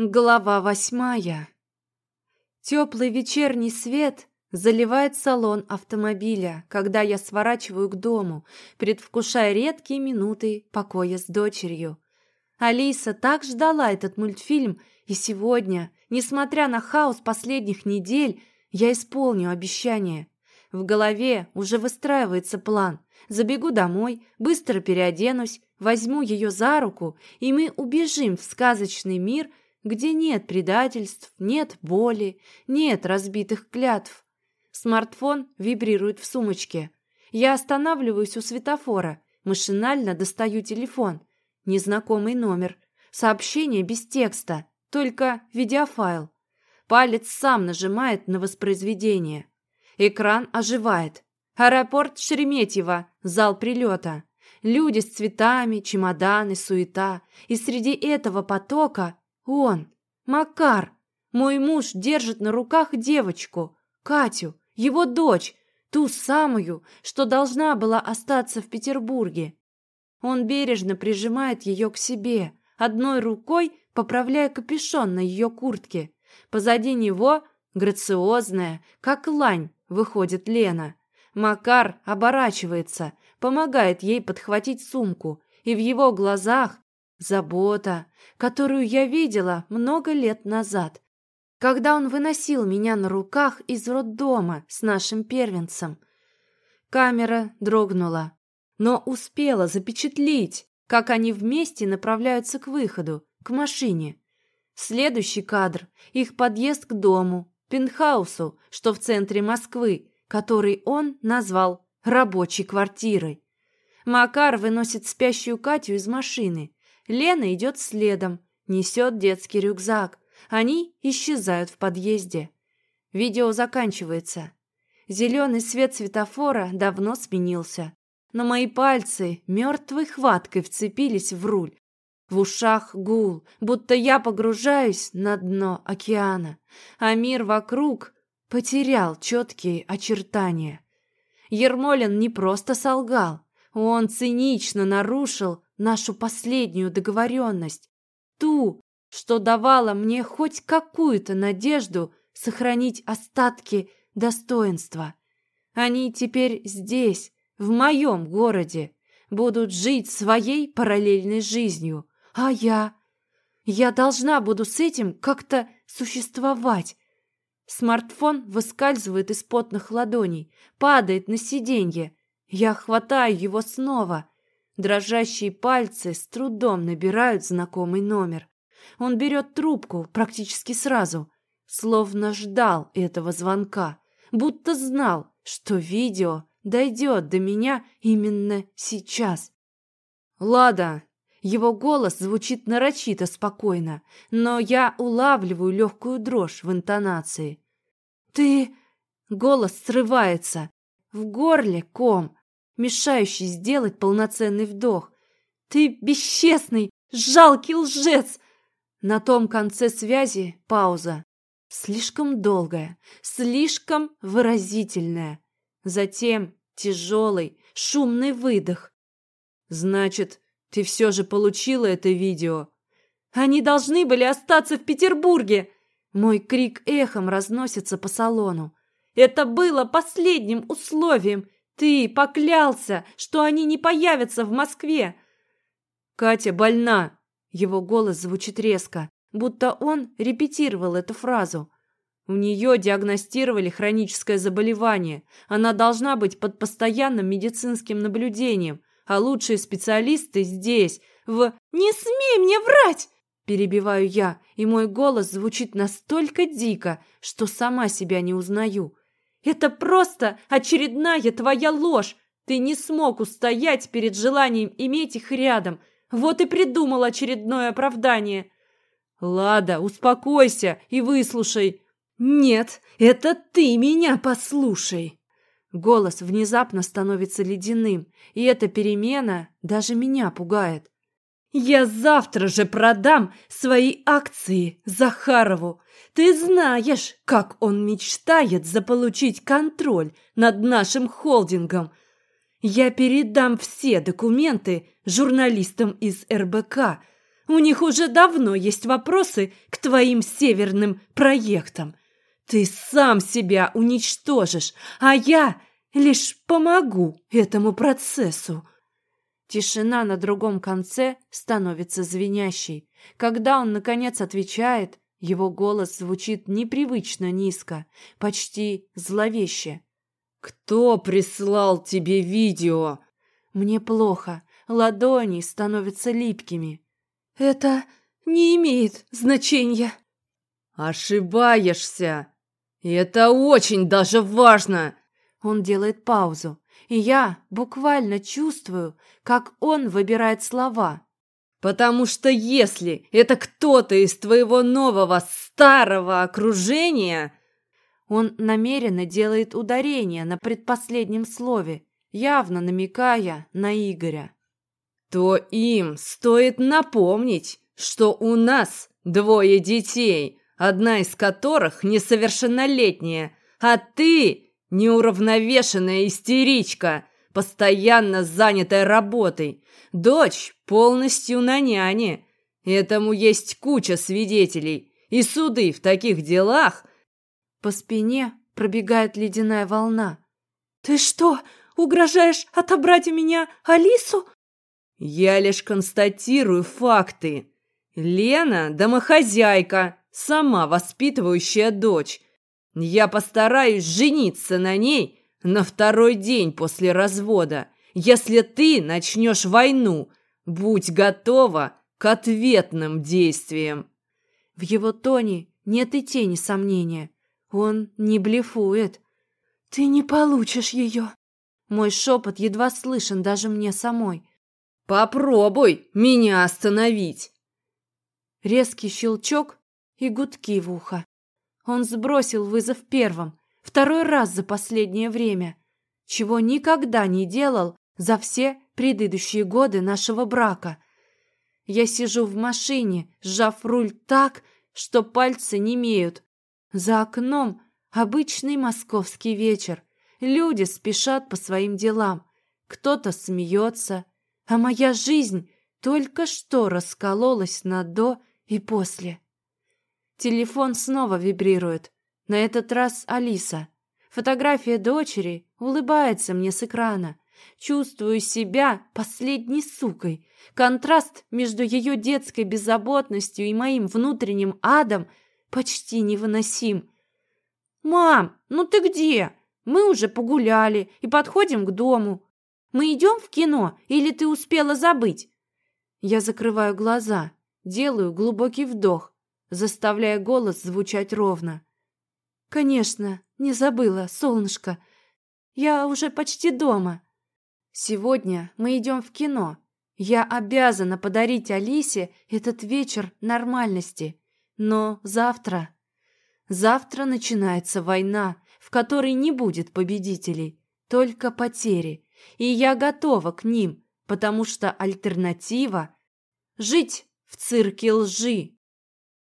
Глава восьмая. Теплый вечерний свет заливает салон автомобиля, когда я сворачиваю к дому, предвкушая редкие минуты покоя с дочерью. Алиса так ждала этот мультфильм, и сегодня, несмотря на хаос последних недель, я исполню обещание. В голове уже выстраивается план. Забегу домой, быстро переоденусь, возьму ее за руку, и мы убежим в сказочный мир – где нет предательств, нет боли, нет разбитых клятв. Смартфон вибрирует в сумочке. Я останавливаюсь у светофора, машинально достаю телефон. Незнакомый номер. Сообщение без текста, только видеофайл. Палец сам нажимает на воспроизведение. Экран оживает. Аэропорт Шереметьево, зал прилета. Люди с цветами, чемоданы, суета. И среди этого потока он, Макар, мой муж держит на руках девочку, Катю, его дочь, ту самую, что должна была остаться в Петербурге. Он бережно прижимает ее к себе, одной рукой поправляя капюшон на ее куртке. Позади него, грациозная, как лань, выходит Лена. Макар оборачивается, помогает ей подхватить сумку, и в его глазах Забота, которую я видела много лет назад, когда он выносил меня на руках из роддома с нашим первенцем. Камера дрогнула, но успела запечатлить, как они вместе направляются к выходу, к машине. Следующий кадр — их подъезд к дому, пентхаусу, что в центре Москвы, который он назвал рабочей квартирой. Макар выносит спящую Катю из машины — Лена идет следом, несет детский рюкзак. Они исчезают в подъезде. Видео заканчивается. Зеленый свет светофора давно сменился. Но мои пальцы мертвой хваткой вцепились в руль. В ушах гул, будто я погружаюсь на дно океана, а мир вокруг потерял четкие очертания. Ермолин не просто солгал, он цинично нарушил нашу последнюю договоренность, ту, что давала мне хоть какую-то надежду сохранить остатки достоинства. Они теперь здесь, в моем городе, будут жить своей параллельной жизнью, а я... Я должна буду с этим как-то существовать. Смартфон выскальзывает из потных ладоней, падает на сиденье. Я хватаю его снова — Дрожащие пальцы с трудом набирают знакомый номер. Он берет трубку практически сразу, словно ждал этого звонка, будто знал, что видео дойдет до меня именно сейчас. «Лада!» Его голос звучит нарочито спокойно, но я улавливаю легкую дрожь в интонации. «Ты...» Голос срывается. В горле ком, мешающий сделать полноценный вдох. «Ты бесчестный, жалкий лжец!» На том конце связи пауза. Слишком долгая, слишком выразительная. Затем тяжелый, шумный выдох. «Значит, ты все же получила это видео?» «Они должны были остаться в Петербурге!» Мой крик эхом разносится по салону. «Это было последним условием!» Ты поклялся, что они не появятся в Москве. Катя больна. Его голос звучит резко, будто он репетировал эту фразу. У нее диагностировали хроническое заболевание. Она должна быть под постоянным медицинским наблюдением, а лучшие специалисты здесь, в «Не смей мне врать!» Перебиваю я, и мой голос звучит настолько дико, что сама себя не узнаю. Это просто очередная твоя ложь. Ты не смог устоять перед желанием иметь их рядом. Вот и придумал очередное оправдание. Лада, успокойся и выслушай. Нет, это ты меня послушай. Голос внезапно становится ледяным, и эта перемена даже меня пугает. Я завтра же продам свои акции Захарову. Ты знаешь, как он мечтает заполучить контроль над нашим холдингом. Я передам все документы журналистам из РБК. У них уже давно есть вопросы к твоим северным проектам. Ты сам себя уничтожишь, а я лишь помогу этому процессу. Тишина на другом конце становится звенящей. Когда он, наконец, отвечает, его голос звучит непривычно низко, почти зловеще. «Кто прислал тебе видео?» «Мне плохо. Ладони становятся липкими». «Это не имеет значения». «Ошибаешься. Это очень даже важно». Он делает паузу, и я буквально чувствую, как он выбирает слова. «Потому что если это кто-то из твоего нового старого окружения...» Он намеренно делает ударение на предпоследнем слове, явно намекая на Игоря. «То им стоит напомнить, что у нас двое детей, одна из которых несовершеннолетняя, а ты неуравновешенная истеричка, постоянно занятая работой. Дочь полностью на няне. Этому есть куча свидетелей, и суды в таких делах по спине пробегает ледяная волна. «Ты что, угрожаешь отобрать у меня Алису?» «Я лишь констатирую факты. Лена – домохозяйка, сама воспитывающая дочь. Я постараюсь жениться на ней на второй день после развода, если ты начнешь войну. Будь готова к ответным действиям». В его тоне нет и тени сомнения. Он не блефует. «Ты не получишь ее!» Мой шепот едва слышен даже мне самой. «Попробуй меня остановить!» Резкий щелчок и гудки в ухо. Он сбросил вызов первым, второй раз за последнее время, чего никогда не делал за все предыдущие годы нашего брака. Я сижу в машине, сжав руль так, что пальцы не имеют, за окном обычный московский вечер. Люди спешат по своим делам. Кто-то смеется, а моя жизнь только что раскололась на «до» и «после». Телефон снова вибрирует. На этот раз Алиса. Фотография дочери улыбается мне с экрана. Чувствую себя последней сукой. Контраст между ее детской беззаботностью и моим внутренним адом – почти невыносим. «Мам, ну ты где? Мы уже погуляли и подходим к дому. Мы идем в кино или ты успела забыть?» Я закрываю глаза, делаю глубокий вдох, заставляя голос звучать ровно. «Конечно, не забыла, солнышко. Я уже почти дома. Сегодня мы идем в кино. Я обязана подарить Алисе этот вечер нормальности. Но завтра... Завтра начинается война, в которой не будет победителей, только потери. И я готова к ним, потому что альтернатива — жить в цирке лжи